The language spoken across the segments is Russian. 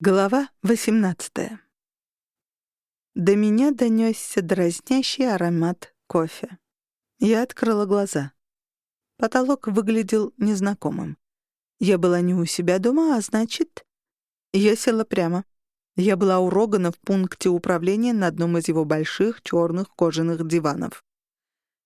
Глава 18. До меня донёсся дразнящий аромат кофе. Я открыла глаза. Потолок выглядел незнакомым. Я была не у себя дома, а значит... Я села прямо. Я была у Рогана в пункте управления на одном из его больших чёрных кожаных диванов.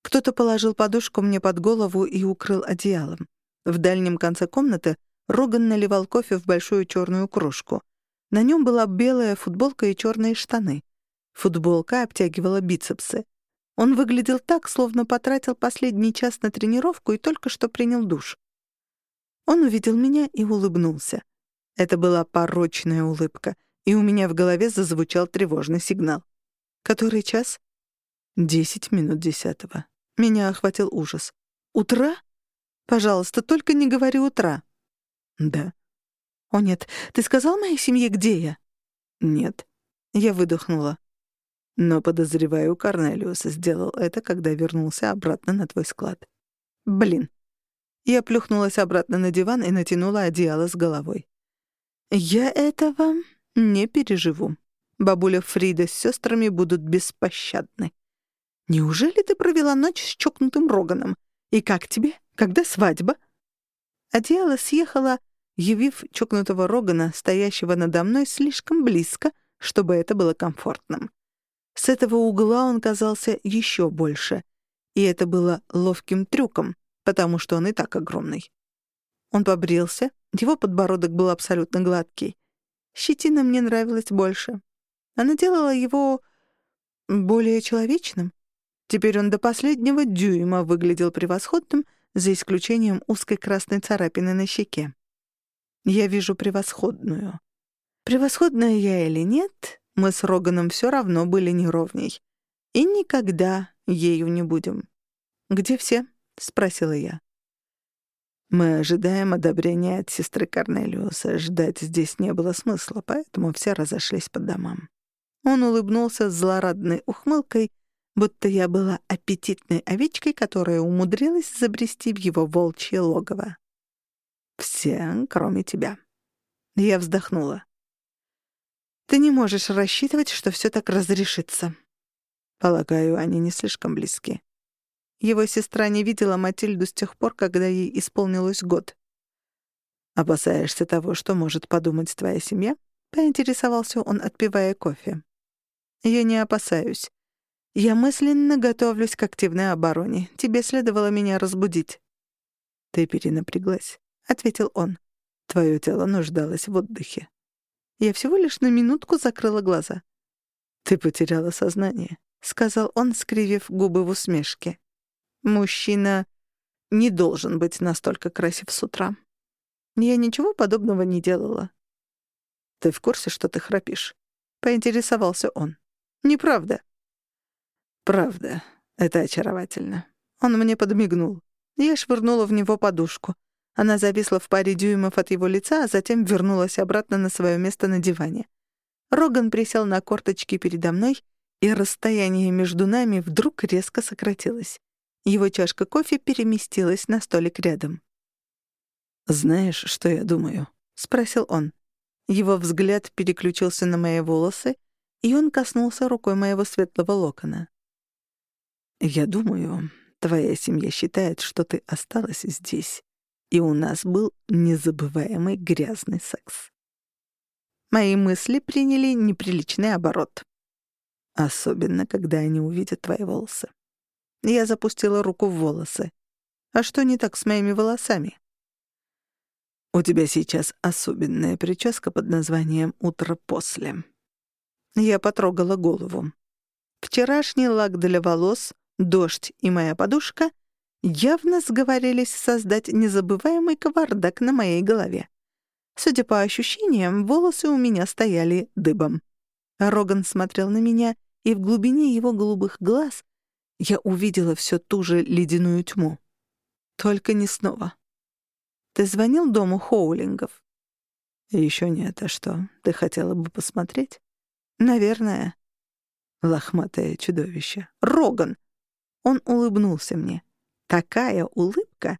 Кто-то положил подушку мне под голову и укрыл одеялом. В дальнем конце комнаты Роган наливал кофе в большую чёрную кружку — на нем была белая футболка и черные штаны. Футболка обтягивала бицепсы. Он выглядел так, словно потратил последний час на тренировку и только что принял душ. Он увидел меня и улыбнулся. Это была порочная улыбка, и у меня в голове зазвучал тревожный сигнал. Который час? Десять минут десятого. Меня охватил ужас. Утра? Пожалуйста, только не говори утра. Да. «О нет, ты сказал моей семье, где я?» «Нет». Я выдохнула. Но, подозреваю, Корнелиус сделал это, когда вернулся обратно на твой склад. Блин. Я плюхнулась обратно на диван и натянула одеяло с головой. Я этого не переживу. Бабуля Фрида с сестрами будут беспощадны. Неужели ты провела ночь с чокнутым Роганом? И как тебе? Когда свадьба? Одеяло съехало, явив чокнутого Рогана, стоящего надо мной, слишком близко, чтобы это было комфортным. С этого угла он казался еще больше, и это было ловким трюком, потому что он и так огромный. Он побрился, его подбородок был абсолютно гладкий. Щетина мне нравилась больше. Она делала его более человечным. Теперь он до последнего дюйма выглядел превосходным, за исключением узкой красной царапины на щеке я вижу превосходную. Превосходная я или нет, мы с Роганом все равно были неровней. И никогда ею не будем. «Где все?» — спросила я. Мы ожидаем одобрения от сестры Корнелиуса. Ждать здесь не было смысла, поэтому все разошлись по домам. Он улыбнулся с злорадной ухмылкой, будто я была аппетитной овечкой, которая умудрилась забрести в его волчье логово. Все, кроме тебя. Я вздохнула. Ты не можешь рассчитывать, что все так разрешится. Полагаю, они не слишком близки. Его сестра не видела Матильду с тех пор, когда ей исполнилось год. «Опасаешься того, что может подумать твоя семья?» — поинтересовался он, отпивая кофе. «Я не опасаюсь. Я мысленно готовлюсь к активной обороне. Тебе следовало меня разбудить». Ты перенапряглась. — ответил он. «Твое тело нуждалось в отдыхе». Я всего лишь на минутку закрыла глаза. «Ты потеряла сознание», — сказал он, скривив губы в усмешке. «Мужчина не должен быть настолько красив с утра. Я ничего подобного не делала». «Ты в курсе, что ты храпишь?» — поинтересовался он. «Неправда». «Правда. Это очаровательно». Он мне подмигнул. Я швырнула в него подушку. Она зависла в паре дюймов от его лица, а затем вернулась обратно на свое место на диване. Роган присел на корточки передо мной, и расстояние между нами вдруг резко сократилось. Его чашка кофе переместилась на столик рядом. «Знаешь, что я думаю?» — спросил он. Его взгляд переключился на мои волосы, и он коснулся рукой моего светлого локона. «Я думаю, твоя семья считает, что ты осталась здесь, и у нас был незабываемый грязный секс. Мои мысли приняли неприличный оборот. Особенно, когда они увидят твои волосы. Я запустила руку в волосы. А что не так с моими волосами? У тебя сейчас особенная прическа под названием «Утро после». Я потрогала голову. Вчерашний лак для волос, дождь и моя подушка явно сговорились создать незабываемый кавардак на моей голове. Судя по ощущениям, волосы у меня стояли дыбом. Роган смотрел на меня, и в глубине его голубых глаз я увидела всё ту же ледяную тьму. Только не снова. «Ты звонил дому Хоулингов?» «Ещё нет, а что, ты хотела бы посмотреть?» «Наверное». Лохматое чудовище. «Роган!» Он улыбнулся мне. Такая улыбка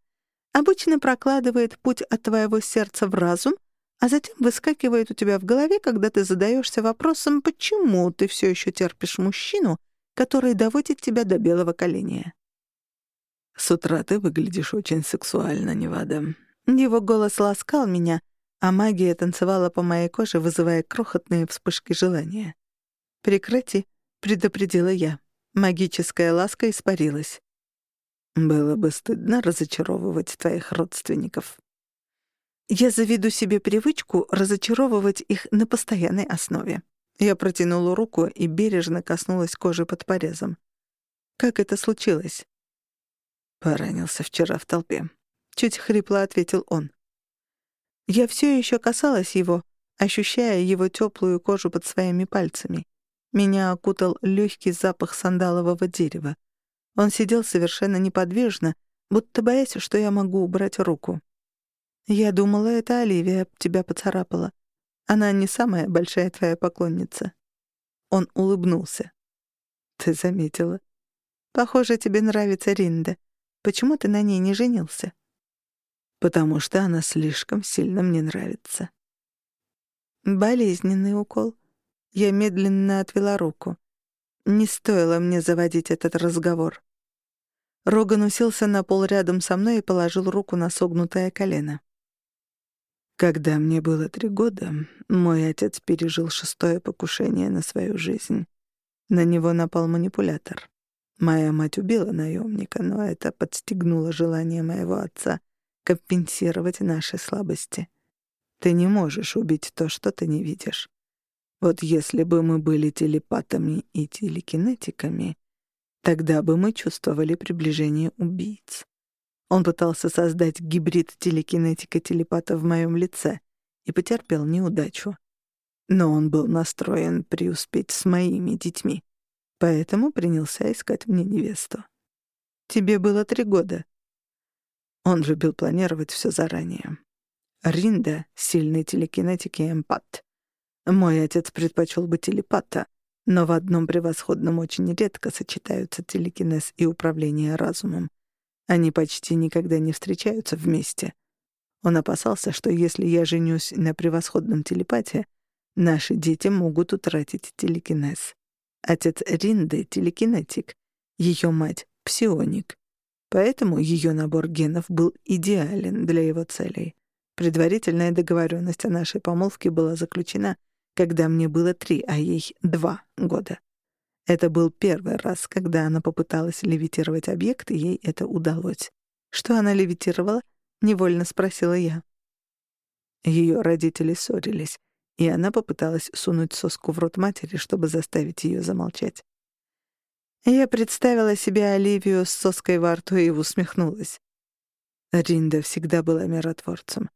обычно прокладывает путь от твоего сердца в разум, а затем выскакивает у тебя в голове, когда ты задаешься вопросом, почему ты все еще терпишь мужчину, который доводит тебя до белого коленя. «С утра ты выглядишь очень сексуально, Невада». Его голос ласкал меня, а магия танцевала по моей коже, вызывая крохотные вспышки желания. «Прекрати», — предупредила я. Магическая ласка испарилась. «Было бы стыдно разочаровывать твоих родственников». Я заведу себе привычку разочаровывать их на постоянной основе. Я протянула руку и бережно коснулась кожи под порезом. Как это случилось? Поранился вчера в толпе. Чуть хрипло ответил он. Я все еще касалась его, ощущая его теплую кожу под своими пальцами. Меня окутал легкий запах сандалового дерева. Он сидел совершенно неподвижно, будто боясь, что я могу убрать руку. «Я думала, это Оливия тебя поцарапала. Она не самая большая твоя поклонница». Он улыбнулся. «Ты заметила. Похоже, тебе нравится Ринда. Почему ты на ней не женился?» «Потому что она слишком сильно мне нравится». Болезненный укол. Я медленно отвела руку. Не стоило мне заводить этот разговор. Роган уселся на пол рядом со мной и положил руку на согнутое колено. Когда мне было три года, мой отец пережил шестое покушение на свою жизнь. На него напал манипулятор. Моя мать убила наемника, но это подстегнуло желание моего отца компенсировать наши слабости. Ты не можешь убить то, что ты не видишь. Вот если бы мы были телепатами и телекинетиками, тогда бы мы чувствовали приближение убийц. Он пытался создать гибрид телекинетика-телепата в моем лице и потерпел неудачу. Но он был настроен преуспеть с моими детьми, поэтому принялся искать мне невесту. Тебе было три года. Он любил планировать все заранее. Ринда — сильный телекинетик и эмпат. Мой отец предпочел бы телепата, но в одном превосходном очень редко сочетаются телекинез и управление разумом. Они почти никогда не встречаются вместе. Он опасался, что если я женюсь на превосходном телепате, наши дети могут утратить телекинез. Отец Ринды — телекинетик, ее мать — псионик. Поэтому ее набор генов был идеален для его целей. Предварительная договоренность о нашей помолвке была заключена, когда мне было три, а ей два года. Это был первый раз, когда она попыталась левитировать объект, и ей это удалось. «Что она левитировала?» — невольно спросила я. Ее родители ссорились, и она попыталась сунуть соску в рот матери, чтобы заставить ее замолчать. Я представила себе Оливию с соской во рту и усмехнулась. Ринда всегда была миротворцем.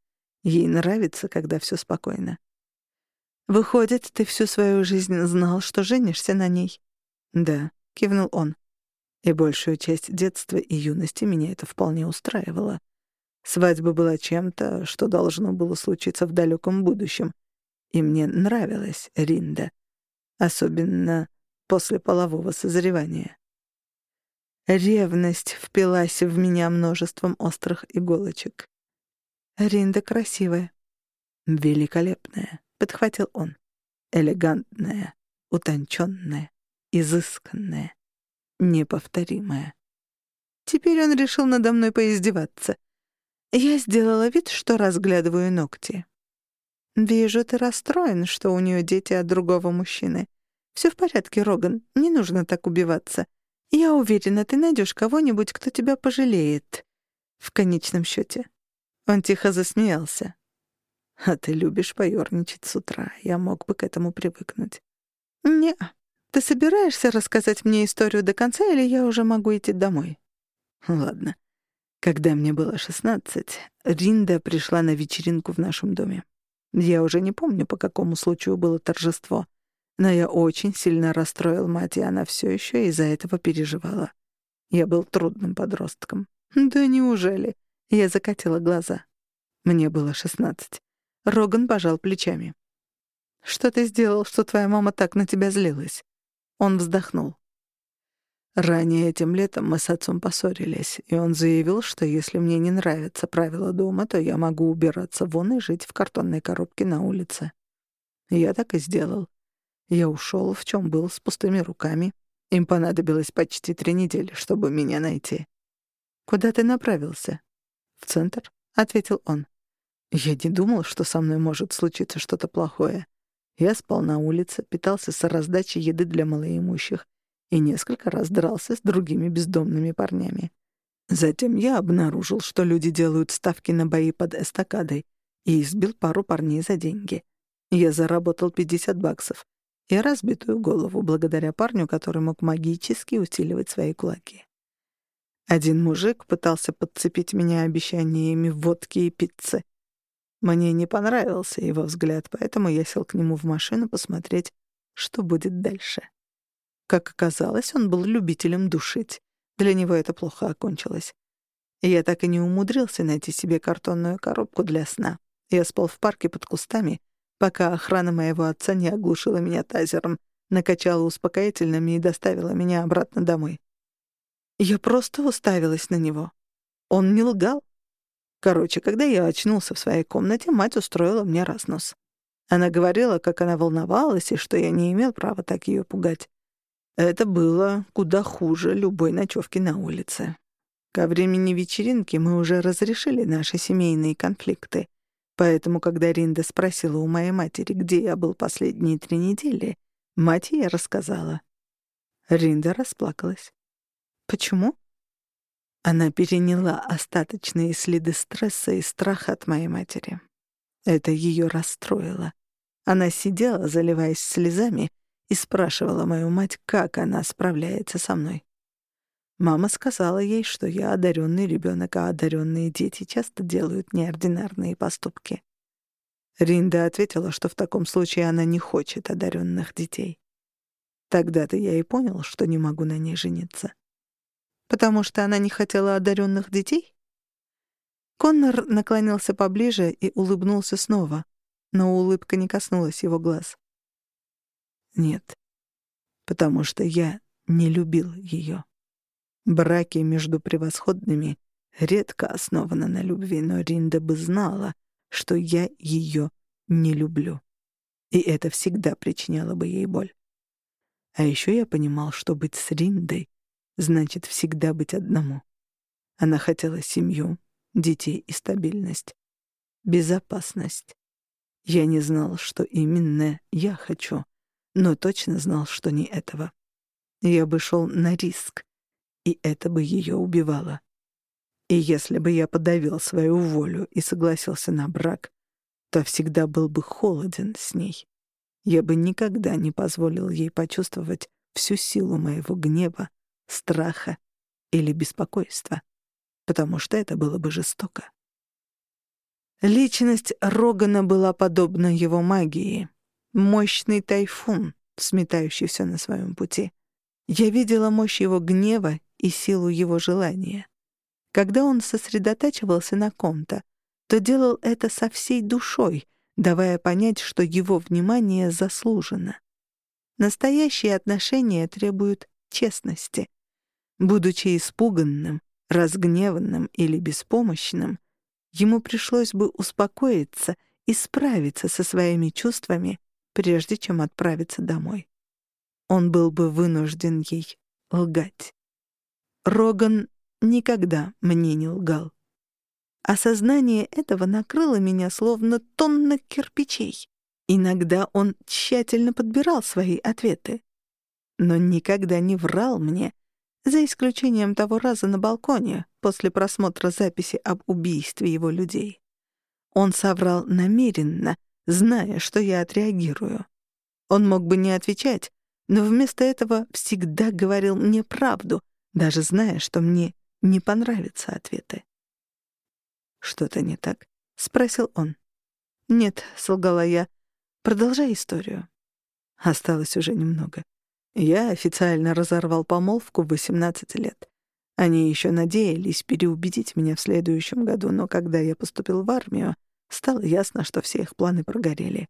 Ей нравится, когда все спокойно. «Выходит, ты всю свою жизнь знал, что женишься на ней?» «Да», — кивнул он. И большую часть детства и юности меня это вполне устраивало. Свадьба была чем-то, что должно было случиться в далеком будущем. И мне нравилась Ринда. Особенно после полового созревания. Ревность впилась в меня множеством острых иголочек. «Ринда красивая». «Великолепная», — подхватил он. «Элегантная, утонченная, изысканное, неповторимое. Теперь он решил надо мной поиздеваться. Я сделала вид, что разглядываю ногти. «Вижу, ты расстроен, что у нее дети от другого мужчины. Все в порядке, Роган, не нужно так убиваться. Я уверена, ты найдешь кого-нибудь, кто тебя пожалеет. В конечном счете. Он тихо засмеялся. «А ты любишь поёрничать с утра. Я мог бы к этому привыкнуть». «Не-а. Ты собираешься рассказать мне историю до конца, или я уже могу идти домой?» «Ладно. Когда мне было шестнадцать, Ринда пришла на вечеринку в нашем доме. Я уже не помню, по какому случаю было торжество, но я очень сильно расстроил мать, и она все еще из-за этого переживала. Я был трудным подростком. «Да неужели?» Я закатила глаза. Мне было шестнадцать. Роган пожал плечами. «Что ты сделал, что твоя мама так на тебя злилась?» Он вздохнул. Ранее этим летом мы с отцом поссорились, и он заявил, что если мне не нравятся правила дома, то я могу убираться вон и жить в картонной коробке на улице. Я так и сделал. Я ушел, в чем был, с пустыми руками. Им понадобилось почти три недели, чтобы меня найти. «Куда ты направился?» «В центр», — ответил он. Я не думал, что со мной может случиться что-то плохое. Я спал на улице, питался с раздачей еды для малоимущих и несколько раз дрался с другими бездомными парнями. Затем я обнаружил, что люди делают ставки на бои под эстакадой, и избил пару парней за деньги. Я заработал 50 баксов и разбитую голову благодаря парню, который мог магически усиливать свои кулаки. Один мужик пытался подцепить меня обещаниями водки и пиццы. Мне не понравился его взгляд, поэтому я сел к нему в машину посмотреть, что будет дальше. Как оказалось, он был любителем душить. Для него это плохо окончилось. Я так и не умудрился найти себе картонную коробку для сна. Я спал в парке под кустами, пока охрана моего отца не оглушила меня тазером, накачала успокоительными и доставила меня обратно домой. Я просто уставилась на него. Он не лгал. Короче, когда я очнулся в своей комнате, мать устроила мне разнос. Она говорила, как она волновалась, и что я не имел права так ее пугать. Это было куда хуже любой ночевки на улице. Ко времени вечеринки мы уже разрешили наши семейные конфликты. Поэтому, когда Ринда спросила у моей матери, где я был последние три недели, мать ей рассказала. Ринда расплакалась. Почему? Она переняла остаточные следы стресса и страха от моей матери. Это ее расстроило. Она сидела, заливаясь слезами, и спрашивала мою мать, как она справляется со мной. Мама сказала ей, что я одаренный ребенок, а одаренные дети часто делают неординарные поступки. Ринда ответила, что в таком случае она не хочет одаренных детей. Тогда-то я и понял, что не могу на ней жениться. Потому что она не хотела одаренных детей? Коннор наклонился поближе и улыбнулся снова, но улыбка не коснулась его глаз. Нет, потому что я не любил ее. Браки между превосходными редко основаны на любви, но Ринда бы знала, что я ее не люблю. И это всегда причиняло бы ей боль. А еще я понимал, что быть с Риндой значит всегда быть одному. Она хотела семью, детей и стабильность. Безопасность. Я не знал, что именно я хочу но точно знал, что не этого. Я бы шел на риск, и это бы ее убивало. И если бы я подавил свою волю и согласился на брак, то всегда был бы холоден с ней. Я бы никогда не позволил ей почувствовать всю силу моего гнева, страха или беспокойства, потому что это было бы жестоко. Личность Рогана была подобна его магии — Мощный тайфун, сметающий все на своем пути. Я видела мощь его гнева и силу его желания. Когда он сосредотачивался на ком-то, то делал это со всей душой, давая понять, что его внимание заслужено. Настоящие отношения требуют честности. Будучи испуганным, разгневанным или беспомощным, ему пришлось бы успокоиться и справиться со своими чувствами прежде чем отправиться домой. Он был бы вынужден ей лгать. Роган никогда мне не лгал. Осознание этого накрыло меня словно тонна кирпичей. Иногда он тщательно подбирал свои ответы, но никогда не врал мне, за исключением того раза на балконе после просмотра записи об убийстве его людей. Он соврал намеренно — зная, что я отреагирую. Он мог бы не отвечать, но вместо этого всегда говорил мне правду, даже зная, что мне не понравятся ответы. «Что-то не так?» — спросил он. «Нет», — солгала я. «Продолжай историю». Осталось уже немного. Я официально разорвал помолвку в 18 лет. Они еще надеялись переубедить меня в следующем году, но когда я поступил в армию, Стало ясно, что все их планы прогорели.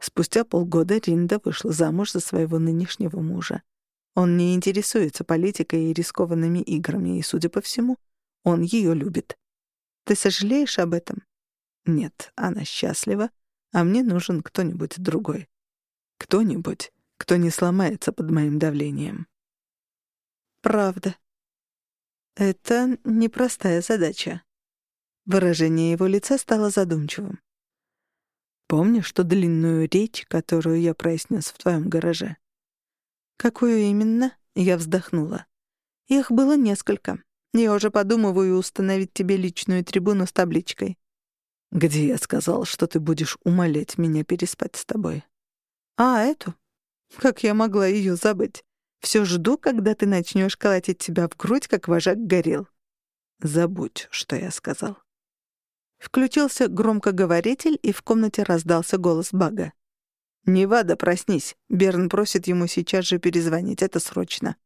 Спустя полгода Ринда вышла замуж за своего нынешнего мужа. Он не интересуется политикой и рискованными играми, и, судя по всему, он ее любит. Ты сожалеешь об этом? Нет, она счастлива, а мне нужен кто-нибудь другой. Кто-нибудь, кто не сломается под моим давлением. Правда. Это непростая задача. Выражение его лица стало задумчивым. Помнишь ту длинную речь, которую я произнес в твоем гараже? Какую именно? Я вздохнула. Их было несколько. Я уже подумываю установить тебе личную трибуну с табличкой. Где я сказал, что ты будешь умолять меня переспать с тобой? А, эту? Как я могла ее забыть? Все жду, когда ты начнешь колотить себя в грудь, как вожак горел. Забудь, что я сказал. Включился громкоговоритель, и в комнате раздался голос Бага. «Невада, проснись. Берн просит ему сейчас же перезвонить. Это срочно».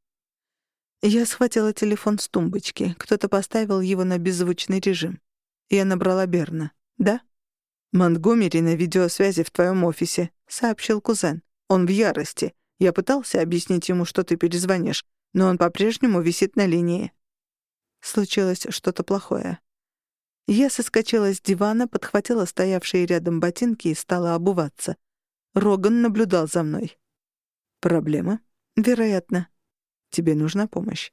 Я схватила телефон с тумбочки. Кто-то поставил его на беззвучный режим. Я набрала Берна. «Да?» «Монтгомери на видеосвязи в твоем офисе», — сообщил кузен. «Он в ярости. Я пытался объяснить ему, что ты перезвонишь, но он по-прежнему висит на линии». Случилось что-то плохое. Я соскочила с дивана, подхватила стоявшие рядом ботинки и стала обуваться. Роган наблюдал за мной. «Проблема?» «Вероятно. Тебе нужна помощь?»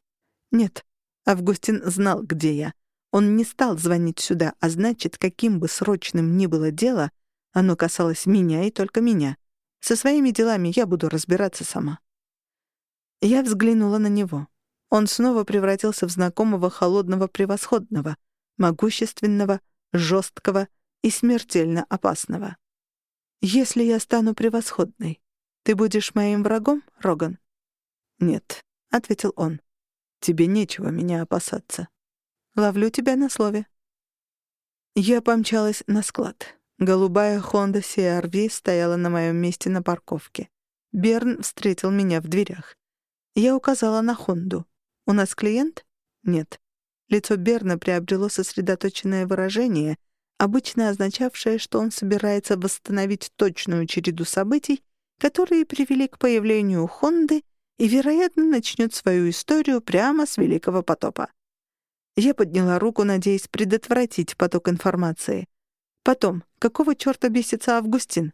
«Нет». Августин знал, где я. Он не стал звонить сюда, а значит, каким бы срочным ни было дело, оно касалось меня и только меня. Со своими делами я буду разбираться сама. Я взглянула на него. Он снова превратился в знакомого холодного превосходного — могущественного, жесткого и смертельно опасного. «Если я стану превосходной, ты будешь моим врагом, Роган?» «Нет», — ответил он. «Тебе нечего меня опасаться. Ловлю тебя на слове». Я помчалась на склад. Голубая Honda CR-V стояла на моем месте на парковке. Берн встретил меня в дверях. Я указала на Хонду. «У нас клиент?» «Нет». Лицо Берна приобрело сосредоточенное выражение, обычно означавшее, что он собирается восстановить точную череду событий, которые привели к появлению Хонды и, вероятно, начнет свою историю прямо с Великого потопа. Я подняла руку, надеясь предотвратить поток информации. Потом, какого чёрта бесится Августин?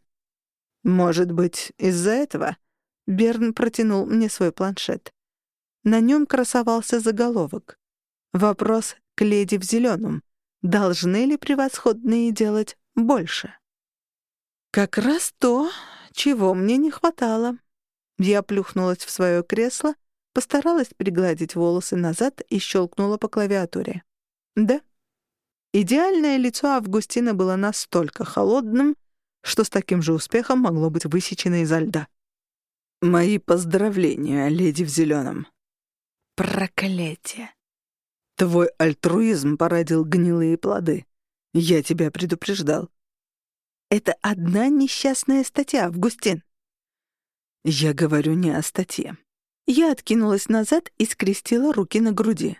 Может быть, из-за этого? Берн протянул мне свой планшет. На нём красовался заголовок. Вопрос к леди в зеленом. Должны ли превосходные делать больше? Как раз то, чего мне не хватало. Я плюхнулась в свое кресло, постаралась пригладить волосы назад и щелкнула по клавиатуре. Да. Идеальное лицо Августина было настолько холодным, что с таким же успехом могло быть высечено изо льда. «Мои поздравления, леди в зеленом. «Проклятие! Твой альтруизм породил гнилые плоды. Я тебя предупреждал. Это одна несчастная статья, Августин. Я говорю не о статье. Я откинулась назад и скрестила руки на груди.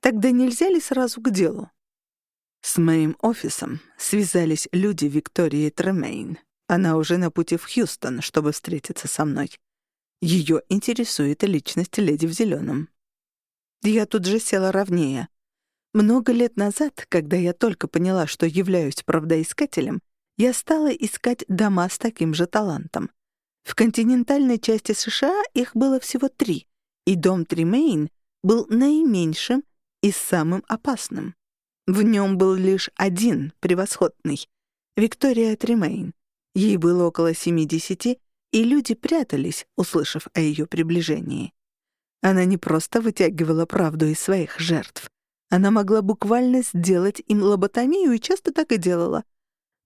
Тогда нельзя ли сразу к делу? С моим офисом связались люди Виктории Тремейн. Она уже на пути в Хьюстон, чтобы встретиться со мной. Ее интересует личность леди в зеленом. Я тут же села ровнее. Много лет назад, когда я только поняла, что являюсь правдоискателем, я стала искать дома с таким же талантом. В континентальной части США их было всего три, и дом Тримейн был наименьшим и самым опасным. В нем был лишь один превосходный — Виктория Тримейн. Ей было около 70, и люди прятались, услышав о ее приближении. Она не просто вытягивала правду из своих жертв. Она могла буквально сделать им лоботомию и часто так и делала.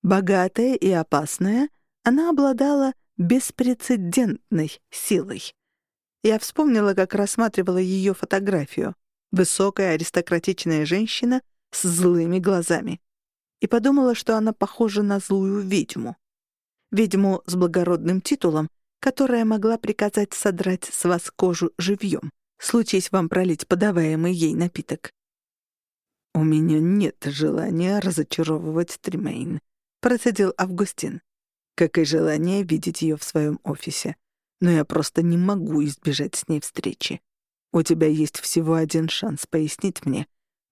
Богатая и опасная, она обладала беспрецедентной силой. Я вспомнила, как рассматривала ее фотографию. Высокая аристократичная женщина с злыми глазами. И подумала, что она похожа на злую ведьму. Ведьму с благородным титулом, которая могла приказать содрать с вас кожу живьем, случись вам пролить подаваемый ей напиток. «У меня нет желания разочаровывать Тримейн», — процедил Августин, как и желание видеть ее в своем офисе. но я просто не могу избежать с ней встречи. У тебя есть всего один шанс пояснить мне,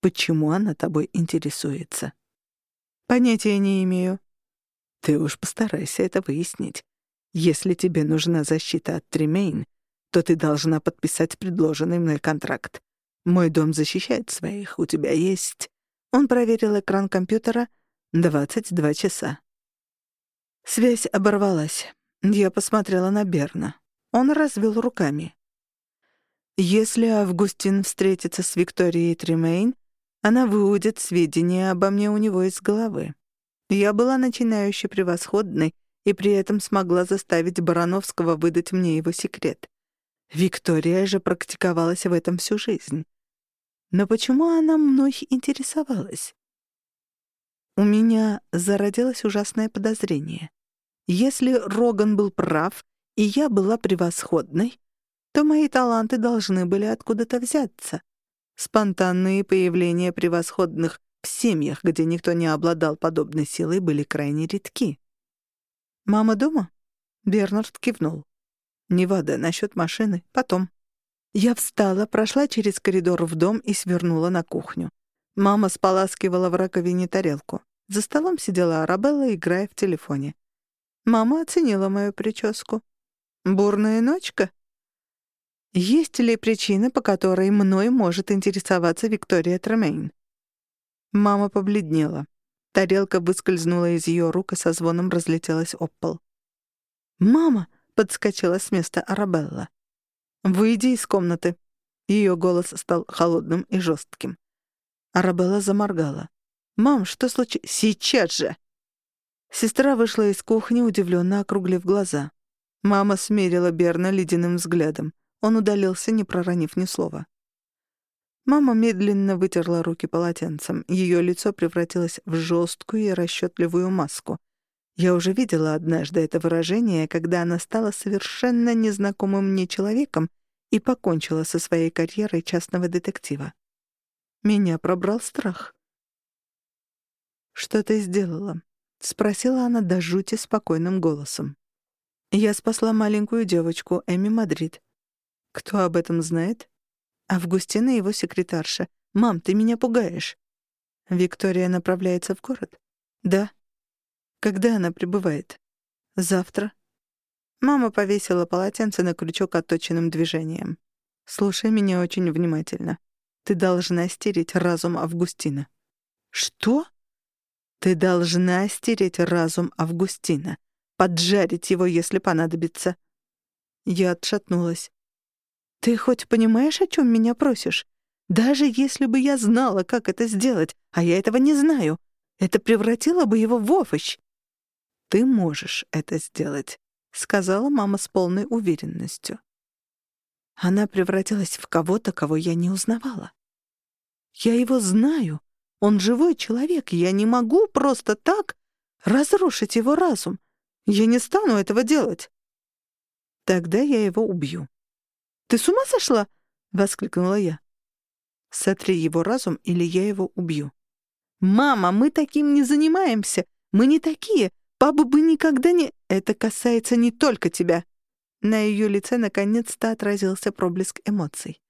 почему она тобой интересуется. Понятия не имею. Ты уж постарайся это выяснить. Если тебе нужна защита от Тремейн, то ты должна подписать предложенный мной контракт. Мой дом защищает своих, у тебя есть...» Он проверил экран компьютера. «22 часа». Связь оборвалась. Я посмотрела на Берна. Он развел руками. «Если Августин встретится с Викторией Тремейн, она выудит сведения обо мне у него из головы. Я была начинающей превосходной и при этом смогла заставить Барановского выдать мне его секрет. Виктория же практиковалась в этом всю жизнь. Но почему она мной интересовалась? У меня зародилось ужасное подозрение. Если Роган был прав, и я была превосходной, то мои таланты должны были откуда-то взяться. Спонтанные появления превосходных в семьях, где никто не обладал подобной силой, были крайне редки. «Мама дома?» Бернард кивнул. «Невада, насчет машины. Потом». Я встала, прошла через коридор в дом и свернула на кухню. Мама споласкивала в раковине тарелку. За столом сидела Арабелла, играя в телефоне. Мама оценила мою прическу. «Бурная ночка?» Есть ли причина, по которой мной может интересоваться Виктория Тремейн? Мама побледнела. Тарелка выскользнула из ее рук и со звоном разлетелась об пол. «Мама!» — подскочила с места Арабелла. «Выйди из комнаты». Ее голос стал холодным и жестким. Арабелла заморгала. «Мам, что случилось? Сейчас же!» Сестра вышла из кухни, удивленно округлив глаза. Мама смерила Берна ледяным взглядом. Он удалился, не проронив ни слова. Мама медленно вытерла руки полотенцем. Ее лицо превратилось в жесткую и расчетливую маску. Я уже видела однажды это выражение, когда она стала совершенно незнакомым мне человеком и покончила со своей карьерой частного детектива. Меня пробрал страх. «Что ты сделала?» — спросила она до жути спокойным голосом. «Я спасла маленькую девочку, Эми Мадрид. Кто об этом знает? Августина и его секретарша. «Мам, ты меня пугаешь». Виктория направляется в город? Да. Когда она прибывает? Завтра. Мама повесила полотенце на крючок отточенным движением. Слушай меня очень внимательно. Ты должна стереть разум Августина. Что? Ты должна стереть разум Августина. Поджарить его, если понадобится. Я отшатнулась. «Ты хоть понимаешь, о чем меня просишь? Даже если бы я знала, как это сделать, а я этого не знаю, это превратило бы его в овощ». «Ты можешь это сделать», — сказала мама с полной уверенностью. Она превратилась в кого-то, кого я не узнавала. «Я его знаю. Он живой человек, я не могу просто так разрушить его разум. Я не стану этого делать. Тогда я его убью. «Ты с ума сошла?» — воскликнула я. «Сотри его разум, или я его убью». «Мама, мы таким не занимаемся. Мы не такие. Папа бы никогда не...» «Это касается не только тебя». На ее лице наконец-то отразился проблеск эмоций.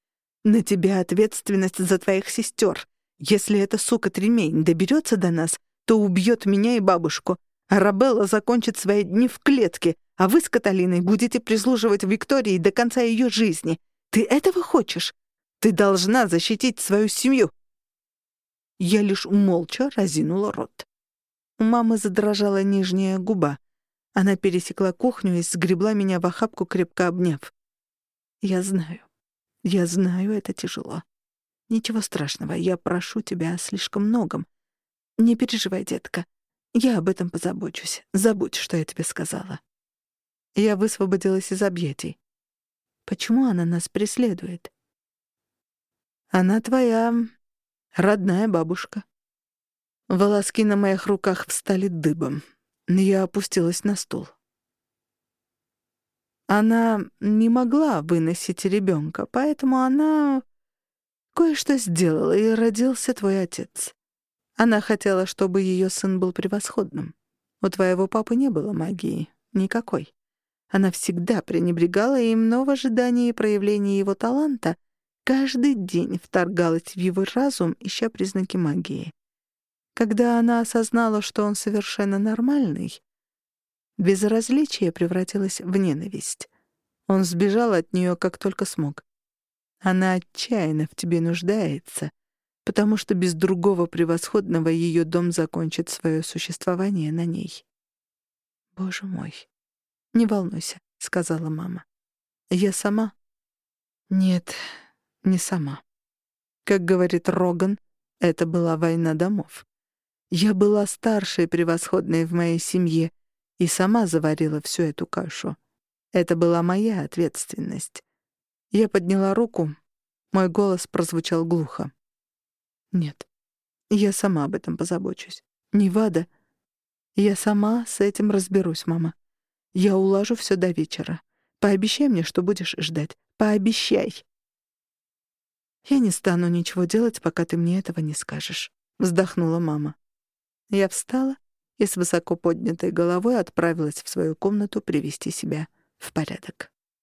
«На тебя ответственность за твоих сестер. Если эта сука Тремень доберется до нас, то убьет меня и бабушку. Арабелла закончит свои дни в клетке, а вы с Каталиной будете прислуживать Виктории до конца ее жизни. Ты этого хочешь? Ты должна защитить свою семью!» Я лишь молча разинула рот. У мамы задрожала нижняя губа. Она пересекла кухню и сгребла меня в охапку, крепко обняв. «Я знаю. Я знаю, это тяжело. Ничего страшного, я прошу тебя о слишком многом. Не переживай, детка. Я об этом позабочусь. Забудь, что я тебе сказала». Я высвободилась из объятий. Почему она нас преследует? Она твоя родная бабушка. Волоски на моих руках встали дыбом. Я опустилась на стул. Она не могла выносить ребенка, поэтому она кое-что сделала, и родился твой отец. Она хотела, чтобы ее сын был превосходным. У твоего папы не было магии. Никакой. Она всегда пренебрегала им, но в ожидании проявления его таланта каждый день вторгалась в его разум, ища признаки магии. Когда она осознала, что он совершенно нормальный, безразличие превратилось в ненависть. Он сбежал от нее, как только смог. Она отчаянно в тебе нуждается, потому что без другого превосходного ее дом закончит свое существование на ней. «Боже мой!» «Не волнуйся», — сказала мама. «Я сама?» «Нет, не сама. Как говорит Роган, это была война домов. Я была старшей превосходной в моей семье и сама заварила всю эту кашу. Это была моя ответственность. Я подняла руку, мой голос прозвучал глухо. «Нет, я сама об этом позабочусь. Невада, я сама с этим разберусь, мама. Я улажу все до вечера. Пообещай мне, что будешь ждать. Пообещай!» «Я не стану ничего делать, пока ты мне этого не скажешь», — вздохнула мама. Я встала и с высоко поднятой головой отправилась в свою комнату привести себя в порядок.